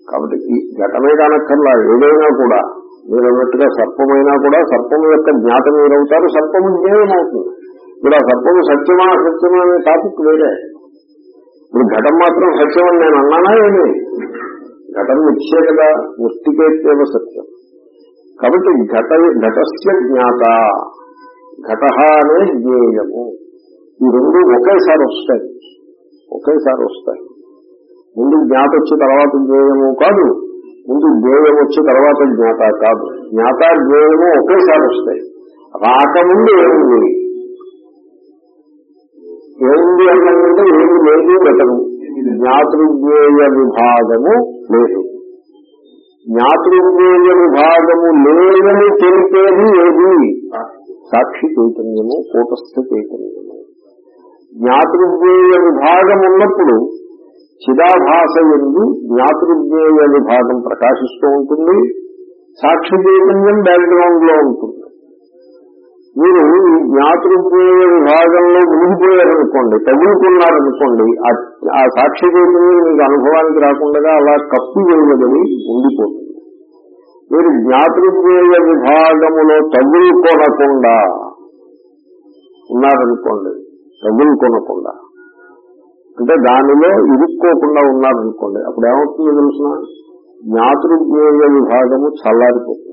కాబట్టి ఈ ఘటమే కానక్కర్లా. ఏదైనా కూడా మీరు అన్నట్టుగా సర్పమైనా కూడా సర్పం యొక్క జ్ఞాత మీరవుతారు సర్పము జ్ఞేయం అవుతుంది ఇప్పుడు ఆ సర్పము సత్యమా అసత్యమా అనే టాపిక్ వేరే. ఇప్పుడు ఘటం మాత్రం సత్యం అని నేను అన్నానా ఏమి? ఘటం ఇచ్చే కదా మృతికేత్యవ సత్యం. కాబట్టి ఘట ఘటస్య జ్ఞాత ఘట అనే జ్ఞేయము. ఈ రెండు ఒకేసారి వస్తాయి. ఒకేసారి వస్తాయి. ముందు జ్ఞాత వచ్చిన తర్వాత జ్ఞేయము కాదు ముందు జ్ఞేయం వచ్చిన తర్వాత జ్ఞాత కాదు. జ్ఞాత జ్ఞేయము ఒకేసారి వస్తాయి. రాకముందు ఏముంది? ఏముంది అన్నదంటే ఏమి లేదు బెటరు జ్ఞాతృజ్ఞేయ విభాగము లేదు. జ్ఞాతృజ్ఞేయ విభాగము లేదని తెలిపేది ఏది? సాక్షి చైతన్యము కూటస్థ చైతన్యము. జ్ఞాతృజ్ఞేయ విభాగం ఉన్నప్పుడు చిదాభాస ఎందు జ్ఞాతృజ్ఞేయ విభాగం ప్రకాశిస్తూ ఉంటుంది సాక్షి చైతన్యం బ్యాక్గ్రౌండ్లో ఉంటుంది. మీరు ఈ భాగంలో విభాగంలో మునిగిపోయారనుకోండి తగులుకున్నారనుకోండి ఆ- సాక్షి చైతన్యం మీకు అనుభవానికి రాకుండా అలా కప్పి వెళ్ళదని ఉండిపోతుంది. మీరు జ్ఞాతృజ్ఞేయ విభాగములో తగులుకొనకుండా ఉన్నారనుకోండి తగులుకొనకుండా. అంటే దానిలో ఇరుక్కోకుండా ఉన్నారనుకోండి అప్పుడు ఏమవుతుందో తెలుసిన? జ్ఞాతృజ్ఞేయ విభాగము చల్లారిపోతుంది.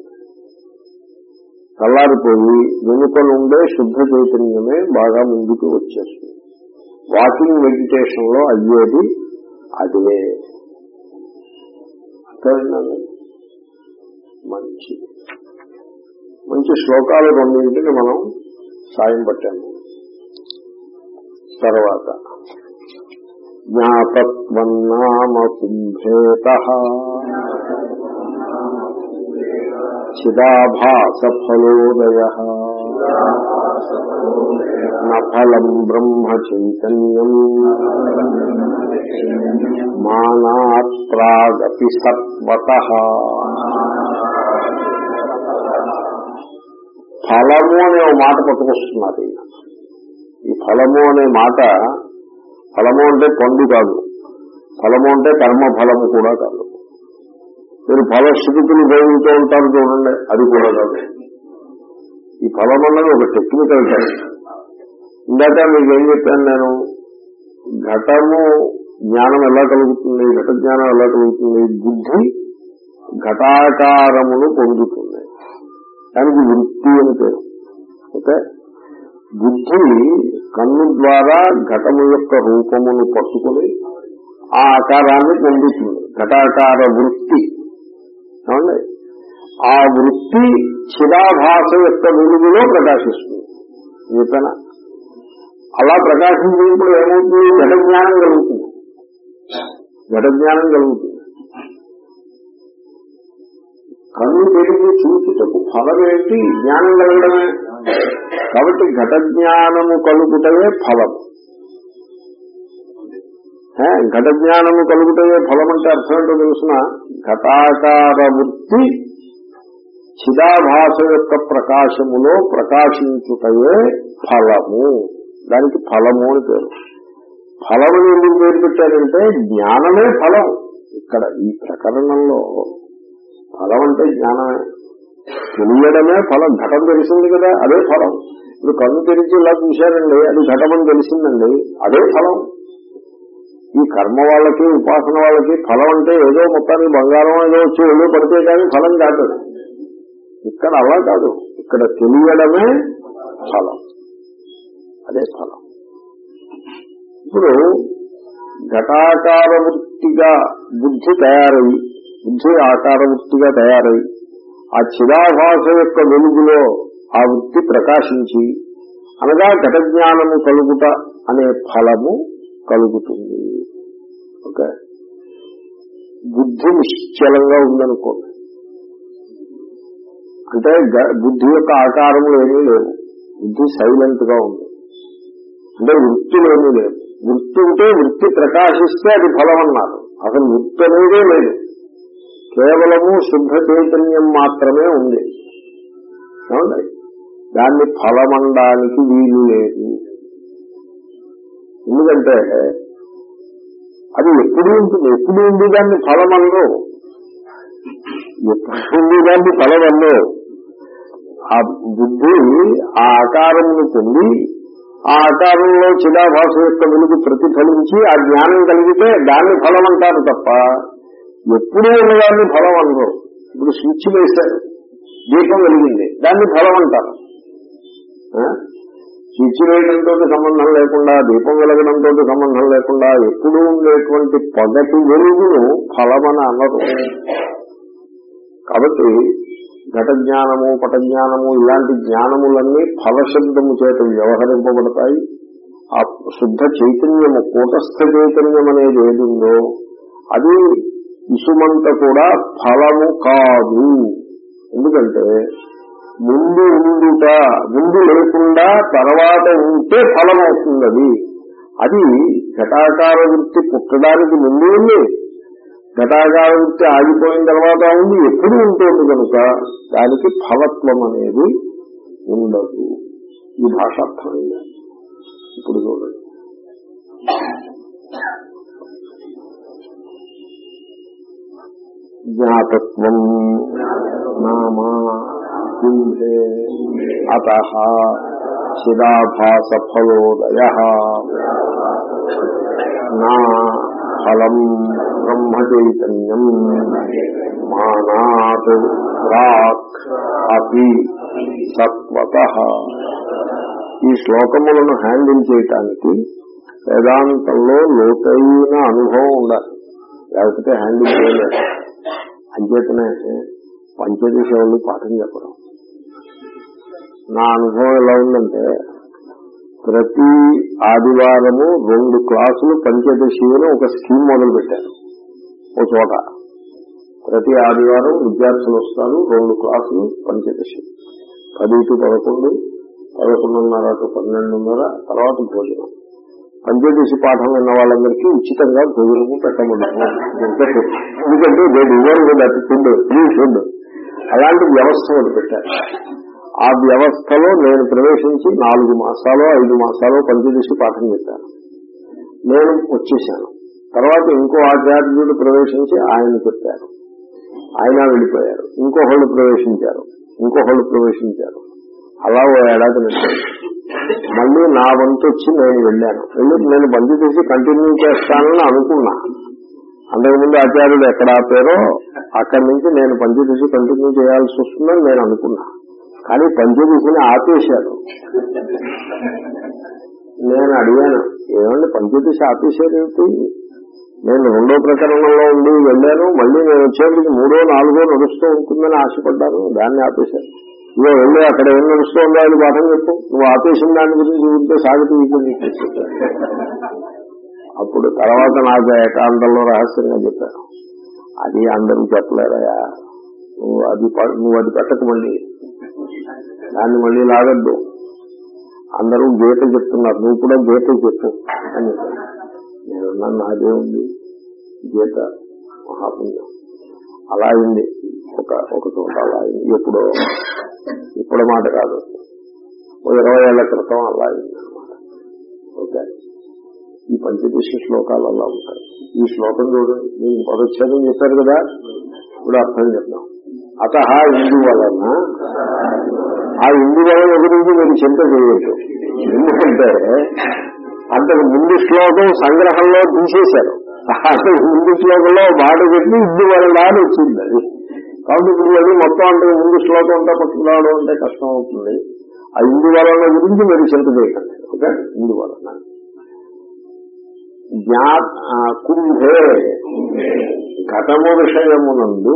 చల్లారిపోయి వెనుక నుండే శుద్ధ చైతన్యమే బాగా ముందుకు వచ్చేస్తుంది. వాకింగ్ మెడిటేషన్లో అయ్యేది అదే. అర్థమైందండి మంచి మంచి శ్లోకాలు రెండింటిని మనం సాయం పట్టాము. తర్వాత జ్ఞాతత్వన్నామ కుంభేత చిదాభాస ఫలోదయ నఫలం బ్రహ్మ చైతన్యం మానాత్రాగపి సత్వత ఫలము అనే ఒక మాట పట్టుకొస్తున్నారు ఈ ఫలము అనే మాట ఫలము అంటే పండు కాదు. ఫలము అంటే కర్మ ఫలము కూడా కాదు. మీరు ఫలశ్రుతులు చదువుతూ ఉంటారు చూడండి అది కూడా కాదు. ఈ ఫలం అన్నది ఒక టెక్నికల్ టైం ఇందాక మీకు ఏం చెప్పాను నేను? ఘటము జ్ఞానం ఎలా కలుగుతుంది? ఘట జ్ఞానం ఎలా కలుగుతుంది? బుద్ధి ఘటాకారమును పొందుతుంది. దానికి వృత్తి అని పేరు. ఓకే? బుద్ధి కన్ను ద్వారా ఘటము యొక్క రూపమును పట్టుకుని ఆ ఆకారాన్ని పొందుతుంది. ఘటాకార వృత్తి. ఏమండి? ఆ వృత్తి చిరాభాష యొక్క వెలుగులో ప్రకాశిస్తుంది. చెప్పానా అలా ప్రకాశించినప్పుడు ఏమవుతుంది? ఘట జ్ఞానం కలుగుతుంది. ఘట జ్ఞానం కలుగుతుంది. కన్ను పెరిగి చూచుటకు ఫలమేంటి? జ్ఞానం కలగడమే. కాబట్టి ఘట జ్ఞానము కలుగుటమే ఫలం. ఘట జ్ఞానము కలుగుతాయే ఫలం అంటే అర్థం ఏంటో తెలుసిన ఘటాకార వృత్తి చిదాభాష యొక్క ప్రకాశములో ప్రకాశించుటయే ఫలము. దానికి ఫలము అని పేరు. ఫలము ఎందుకు పేరు పెట్టారంటే జ్ఞానమే ఫలం. ఇక్కడ ఈ ప్రకరణంలో ఫలం అంటే జ్ఞానమే. తెలియడమే ఫలం. ఘటం తెలిసింది కదా అదే ఫలం. ఇప్పుడు కన్ను తెరిచి ఇలా చూశారండి అది ఘటమని తెలిసిందండి అదే ఫలం. ఈ కర్మ వాళ్ళకి ఉపాసన వాళ్ళకి ఫలం అంటే ఏదో మొత్తానికి బంగారం ఏదో వచ్చి ఏదో పడితే కానీ ఫలం కాదు. ఇక్కడ అలా కాదు. ఇక్కడ తెలియడమే ఫలం. అదే ఫలం. ఇప్పుడు ఘటాకార వృత్తిగా బుద్ధి తయారై బుద్ధి ఆకార వృత్తిగా తయారై ఆ చిరాభాష యొక్క వెలుగులో ఆ వృత్తి ప్రకాశించి అనగా ఘట జ్ఞానము కలుగుట అనే ఫలము కలుగుతుంది. ఓకే బుద్ధి నిశ్చలంగా ఉందనుకోండి అంటే బుద్ధి యొక్క ఆకారములు ఏమీ లేవు. బుద్ధి సైలెంట్గా ఉంది. అంటే వృత్తులు ఏమీ లేవు. వృత్తి ఉంటే వృత్తి ప్రకాశిస్తే అది ఫలం అన్నారు అసలు వృత్తి అనేదే లేదు. కేవలము శుద్ధ చైతన్యం మాత్రమే ఉంది. ఏమండి? దాన్ని ఫలమనడానికి వీలు లేదు. ఎందుకంటే అది ఎప్పుడు ఉంటుంది ఎప్పుడు ఉంది దాన్ని ఫలమనరు ఎప్పుడు ఉంది దాన్ని ఫలమనరు ఆ బుద్ధి ఆ ఆకారమును పొంది ఆ ఆకారంలో చిదాభాష యొక్క వెలుగు ప్రతిఫలించి ఆ జ్ఞానం కలిగితే దాన్ని ఫలం అంటారు తప్ప ఎప్పుడూ ఉన్నదాన్ని ఫలం అనరు ఇప్పుడు స్విచ్ వేశారు దీపం వెలిగింది దాన్ని ఫలం అంటారు స్విచ్ వేయడంతో సంబంధం లేకుండా దీపం వెలగడంతో సంబంధం లేకుండా ఎప్పుడూ ఉండేటువంటి పగటి వెలుగును ఫలమని అనరు. కాబట్టి ఘట జ్ఞానము పటజ్ఞానము ఇలాంటి జ్ఞానములన్నీ ఫలశబ్దము చేత వ్యవహరింపబడతాయి. ఆ శుద్ధ చైతన్యము కూటస్థ చైతన్యం అనేది ఏదిందో అది ఇసుమంత కూడా ఫలము కాదు. ఎందుకంటే ముందు ఉండుట ముందు లేకుండా తర్వాత ఉంటే ఫలం అవుతుంది అది అది ఘటాకార వృత్తి పుట్టడానికి ముందు ఉంది. ఘటాకార వృత్తి ఆగిపోయిన తర్వాత ఉంది ఎప్పుడు ఉంటుంది కనుక దానికి ఫలత్వం అనేది ఉండదు. ఈ భాష అర్థమైంది? ఇప్పుడు చూడండి. జ్ఞాతత్వం నామా కుంభే అత చిదాభాస ఫలోదయ నా ఫలం బ్రహ్మ చైతన్యం మానాత్ ప్రాక్ అపి సత్వత. ఈ శ్లోకములను హ్యాండిల్ చేయటానికి వేదాంతంలో లోతైన అనుభవం ఉండాలి. లేకపోతే హ్యాండిల్ చేయలేదు అంచేతనే పంచదశ వాళ్ళు పాఠం చెప్పడం నా అనుభవం ఎలా ఉందంటే ప్రతి ఆదివారము రెండు క్లాసులు పంచదశి అని ఒక స్కీమ్ మొదలు పెట్టారు. ఓ చోట. ప్రతి ఆదివారం విద్యార్థులు వస్తారు రెండు క్లాసులు పంచదశి పది టు పదకొండు పదకొండున్నర టు పన్నెండున్నర తర్వాత భోజనం. పంచదశి పాఠం విన్న వాళ్ళందరికీ ఉచితంగా భోజనము పెట్టబడ్డాము ఎందుకంటే దే డిజర్వ్ ఫుడ్ అలాంటి వ్యవస్థ మొదలు పెట్టారు. ఆ వ్యవస్థలో నేను ప్రవేశించి నాలుగు మాసాలు ఐదు మాసాలు పనిచేసి పాఠం చేశాను. నేను వచ్చేసాను తర్వాత ఇంకో ఆచార్యుడు ప్రవేశించి ఆయన చెప్పారు ఆయన వెళ్ళిపోయారు. ఇంకొకళ్ళు ప్రవేశించారు. ఇంకొకళ్ళు ప్రవేశించారు. అలా ఓ ఏడాది మళ్ళీ నా వంతు వచ్చి నేను వెళ్ళాను. వెళ్ళి నేను బంద్ చేసి కంటిన్యూ చేస్తానని అనుకున్నా. అంతకుముందు ఆచార్యుడు ఎక్కడ ఆపారో అక్కడి నుంచి నేను పనిచేసి కంటిన్యూ చేయాల్సి వస్తుందని నేను అనుకున్నా. కానీ పంచదశని ఆపేశారు. నేను అడిగాను ఏమండి పంచదశ ఆపేశారేమిటి నేను రెండో ప్రకరణంలో ఉండి వెళ్ళాను మళ్ళీ నేను వచ్చేప్పటికి మూడో నాలుగో నడుస్తూ ఉంటుందని ఆశపడ్డాను దాన్ని ఆపేశాను ఇదో వెళ్ళి అక్కడ ఏం నడుస్తుందో అది పాఠం చెప్పు నువ్వు ఆపేసిన దాని గురించి ఉంటే సాగుతూ అప్పుడు తర్వాత నాకు ఏకాంతంలో రహస్యంగా చెప్పాను అది అందరూ చెప్పలేరయా నువ్వు అది ప- నువ్వు అది పెట్టకమండి మళ్ళీ. దాన్ని మళ్ళీ లాగద్దు. అందరూ గీత చెప్తున్నారు. నువ్వు కూడా గీత చెప్పు. అని. నేను నాదే ఉంది గీత మహాపుణ్యం. అలా అయింది. ఒక ఒక చోట అలా అయింది. ఎప్పుడో. ఇప్పుడు మాట కాదు. ఇరవై ఏళ్ళ క్రితం అలా అయింది అనమాట ఓకే. ఈ పంచదశ శ్లోకాలు అలా ఉంటాయి. ఈ శ్లోకం చూడండి. నేను పదచ్ఛేదం చేశారు కదా? ఇప్పుడు అర్థం చెప్తాం అత ఇందు వలన ఆ ఇందు వలన గురించి మీరు చింత చేయొచ్చు. ఎందుకంటే అంతకు ముందు శ్లోకం సంగ్రహంలో తీసేశారు. అసలు ముందు శ్లోకంలో బాట చెప్పి ఇద్దు వరలా అని వచ్చింది అది. కాబట్టి ఇప్పుడు మొత్తం అంటే ముందు శ్లోకం అంతా పట్టుకురావడం అంటే కష్టం అవుతుంది. ఆ ఇందు వలన గురించి మీరు చింత చేయకండి. ఓకే? ఇందు వలన. జ్ఞా ఆ, కుంభే. ఘటము విషయమునందు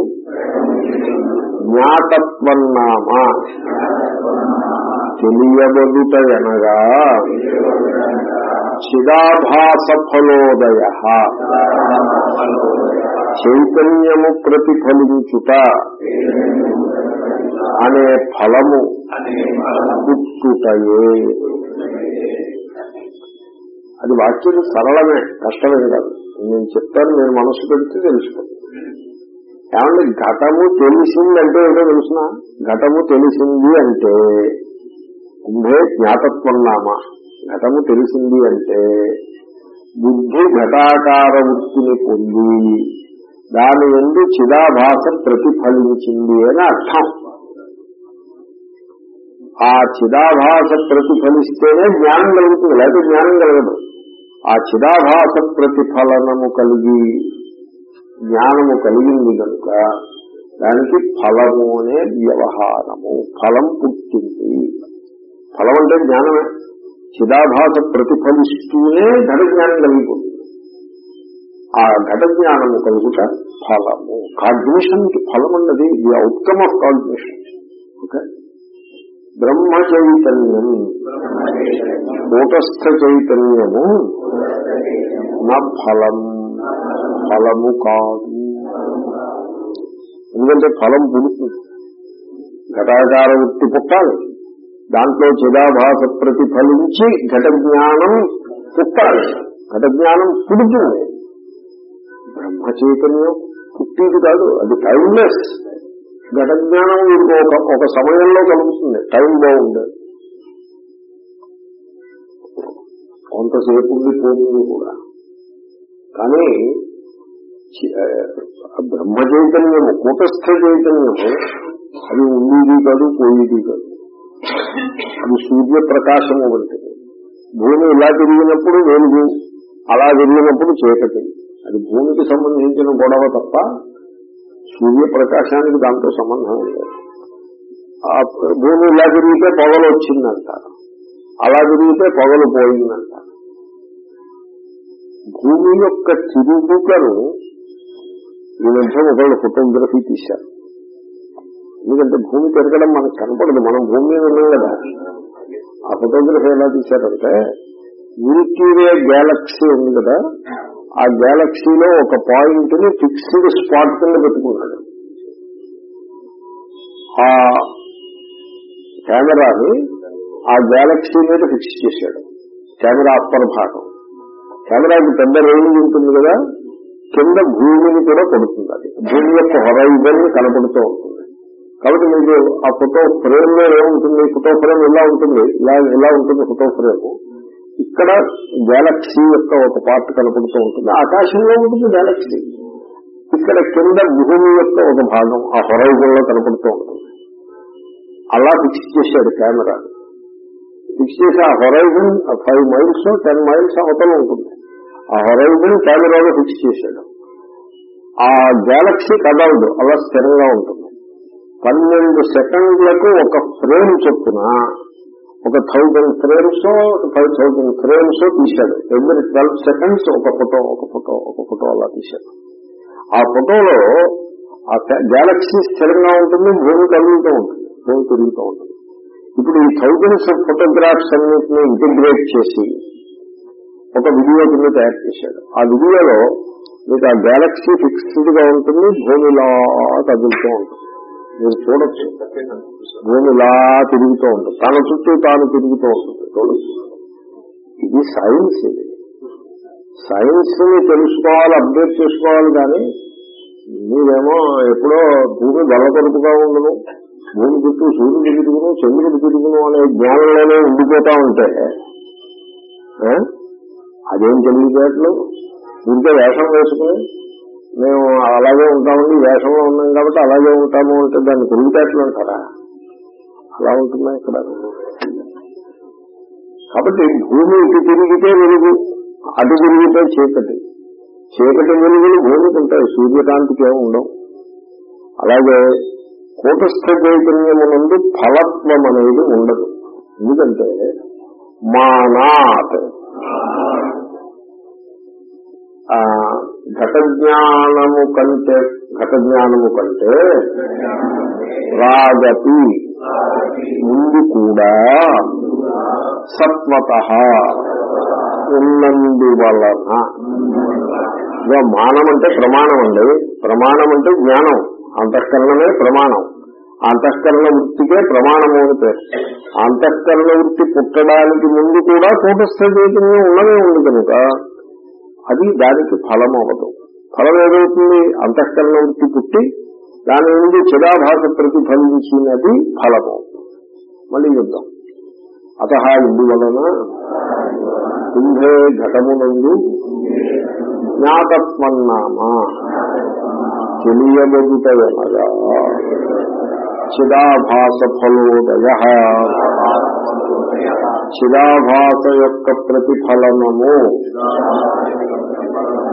జ్ఞాతత్వన్నామ. తెలియబడుట ఎనగా చిదాభాస ఫలోదయ చైతన్యము ప్రతిఫలించుట అనే ఫలము పుట్టుటయే. అది వాక్యం సరళమే కష్టమే కాదు. నేను చెప్తాను నేను మనసు పెడితే తెలుసుకోండి ఏమంటే ఘటము తెలిసిందంటే ఏంటో తెలుసిన? ఘటము తెలిసింది అంటే కుంభే జ్ఞాతత్వం నామ. ఘటము తెలిసింది అంటే బుద్ధి ఘటాకార వృత్తిని పొంది దాని ఎందు చిదాభాస ప్రతిఫలించింది అని అర్థం. ఆ చిదాభాస ప్రతిఫలిస్తేనే జ్ఞానం కలుగుతుంది లేకపోతే జ్ఞానం కలగదు. ఆ చిదాభాస ప్రతిఫలనము కలిగి జ్ఞానము కలిగింది కనుక దానికి ఫలము అనే వ్యవహారము ఫలం పుట్టింది. ఫలం అంటే జ్ఞానమే. చిదాభాస ప్రతిఫలిస్తూనే ఘట జ్ఞానం కలిగిపోతుంది. ఆ ఘట జ్ఞానము కలుగుట ఫలము. కాగ్నిషన్ ఫలం అన్నది the outcome of cognition. Okay? బ్రహ్మ చైతన్యం. కూటస్థ చైతన్యము నా ఫలం ఫలము కాదు. ఎందుకంటే ఫలం పుడుతుంది ఘటాకార వృత్తి పుట్టాలి. దాంట్లో చిదాభాస ప్రతిఫలించి ఘట జ్ఞానం పుట్టాలి. ఘట జ్ఞానం పుడుతుంది. బ్రహ్మ చైతన్యం పుట్టేది కాదు అది టైమ్లెస్ ఘట జ్ఞానం వీరికి ఒక ఒక సమయంలో కలుగుతుంది టైం బాగుండదు కొంతసేపు ఉండి పోతుంది కూడా. కానీ బ్రహ్మ చైతన్యము కూటస్థ చైతన్యము అది ఉండేది కాదు పోయేది కాదు. అది సూర్యప్రకాశము వంటిది. భూమి ఇలా తిరిగినప్పుడు వెలుగు అలా తిరిగినప్పుడు చీకటి. అది భూమికి సంబంధించిన గొడవ తప్ప సూర్యప్రకాశానికి దాంతో సంబంధం లేదు. ఆ భూమి ఇలా తిరిగితే పొగలు వచ్చిందంటారు అలా తిరిగితే పొగలు పోయిందంటారు భూమి యొక్క తిరుగుకను ఈ మధ్య ఒకళ్ళు ఫోటోగ్రఫీ తీశారు. ఎందుకంటే భూమి పెరగడం మనకు కనపడదు. మనం భూమి మీద ఉన్నాం కదా. ఆ ఫోటోగ్రఫీ ఎలా తీశారంటే మిల్కీవే గ్యాలక్సీ ఉంది కదా. ఆ గ్యాలక్సీలో ఒక పాయింట్ని ఫిక్స్డ్ స్పాట్ కింద పెట్టుకున్నాడు. ఆ కెమెరాని ఆ గ్యాలక్సీ మీద ఫిక్స్ చేశాడు. కెమెరా అప్పర్ భాగం. కెమెరాకి పెద్ద రేంజ్ ఉంటుంది కదా. కింద భూమిని కూడా కొడుతుంది అది. భూమి యొక్క హొరైజన్ కనపడుతూ ఉంటుంది. కాబట్టి మీకు ఆ ఫోటో ఫ్రేమ్లో ఏముంటుంది? ఫోటో ఫ్రేమ్ ఇలా ఉంటుంది. ఇలా ఇలా ఉంటుంది ఫోటో ఫ్రేమ్. ఇక్కడ గ్యాలక్సీ యొక్క ఒక పార్ట్ కనపడుతూ ఉంటుంది. ఆకాశంలో ఉంటుంది గ్యాలక్సీ ఇక్కడ కింద భూమి యొక్క ఒక భాగం ఆ హొరైజన్లో కనపడుతూ ఉంటుంది. అలా ఫిక్స్ చేశాడు కెమెరా ఫిక్స్ చేసి ఆ horizon five miles ten miles అవతల ఉంటుంది. ఆ హొరైజన్ కెమెరాలో ఫిక్స్ చేశాడు. ఆ గ్యాలక్సీ కదలదు అలా స్థిరంగా ఉంటుంది. పన్నెండు సెకండ్లకు ఒక ఫ్రేమ్ చొప్పున ఒక thousand frames five thousand frames తీశాడు. ఎవ్రీ ట్వెల్వ్ సెకండ్స్ ఒక ఫోటో ఒక ఫోటో ఒక ఫోటో అలా తీశాడు. ఆ ఫోటోలో ఆ గ్యాలక్సీ స్థిరంగా ఉంటుంది భూమి కదులుతూ ఉంటుంది భూమి తిరుగుతూ ఉంటుంది. ఇప్పుడు ఈ థౌజండ్స్ ఫోటోగ్రాఫ్స్ అన్నింటినీ ఇంటిగ్రేట్ చేసి ఒక వీడియో కింద తయారు చేశాడు. ఆ వీడియోలో మీకు ఆ గ్యాలక్సీ ఫిక్స్డ్గా ఉంటుంది భూమిలా కదులుతూ ఉంటుంది. మీరు చూడొచ్చు. భూమిలా తిరుగుతూ ఉంటుంది. తన చుట్టూ తాను తిరుగుతూ ఉంటుంది. చూడొచ్చు. ఇది సైన్స్ ఇది. సైన్స్ని తెలుసుకోవాలి అప్డేట్ చేసుకోవాలి కానీ మీరేమో ఎప్పుడో భూమి బలపరుపుగా ఉండను భూమి చుట్టూ సూర్యుడు తిరుగును చంద్రుడు తిరుగును అనే జ్ఞానంలోనే ఉండిపోతా ఉంటే అదేం తెలివితేటలు? ఇంకే వేషం వేసుకుని మేము అలాగే ఉంటామండి వేషంలో ఉన్నాం కాబట్టి అలాగే ఉంటాము అంటే దాన్ని తెలివితేటలు అంటారా? అలా ఉంటుందా ఇక్కడ? కాబట్టి భూమి ఇటు తిరిగితే వెలుగు అటు తిరిగితే చీకటి. చీకటి వెలుగులు భూమికి ఉంటాయి సూర్యకాంతికి ఏమి ఉండవు. అలాగే కూటస్థ చైతన్యమునందు ఫలత్వం అనేది ఉండదు. ఎందుకంటే మానాత్ ఘట జ్ఞానము కంటే ఘట జ్ఞానము కంటే రాగతి ముందు కూడా సత్వత ఉన్నందువలన. ఇక మానం అంటే ప్రమాణం అండి ప్రమాణం అంటే జ్ఞానం. అంతఃకరణమే ప్రమాణం. అంతఃకరణ వృత్తికే ప్రమాణము అని పేరు. అంతఃకరణ వృత్తి పుట్టడానికి ముందు కూడా కూటస్థ చైతన్యం ఉన్నదే ఉంది కనుక అది దానికి ఫలం అవ్వదు ఫలం ఏదవుతుంది అంతఃకరణ వృత్తి పుట్టి దాని నుండి చిరాభాష ప్రతిఫలించినది ఫలము మళ్ళీ చెప్దాం. అత ఇందువలన కుంభే ఘటమునందు జ్ఞాతత్మన్నామా తెలియబడుతనగా చిదాభాస ఫలోదయ చిదాభాస యొక్క ప్రతిఫలనము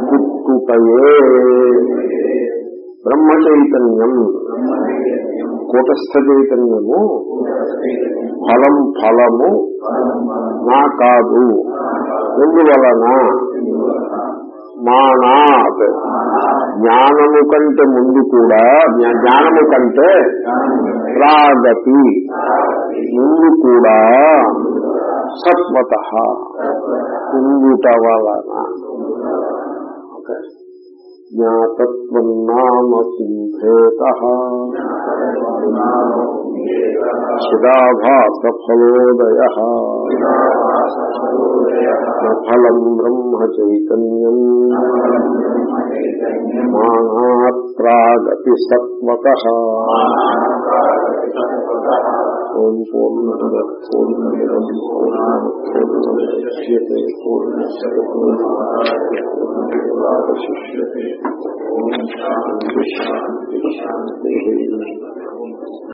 గుర్తుకయే బ్రహ్మ చైతన్యం కూటస్థ చైతన్యము ఫలం ఫలము నా కాదు. ఎందువలన? మానాత్. జ్ఞానము కంటే ముందు కూడా జ్ఞా- జ్ఞానము కంటే ప్రాగతి. ముందు కూడా సత్వత. ఉండుట వలన. జ్ఞాతత్వం నామ కుంభేత చిదాభాసఫలోదయ ఫలం బ్రహ్మ చైతన్యం మానాత్రాగతి సత్వత ఓం పూర్ణమద పూర్ణమిదం పూర్ణముద్యతే పూర్ణస్య పూర్ణమాదాయ ఓం శాంతి శాంతి శాంతి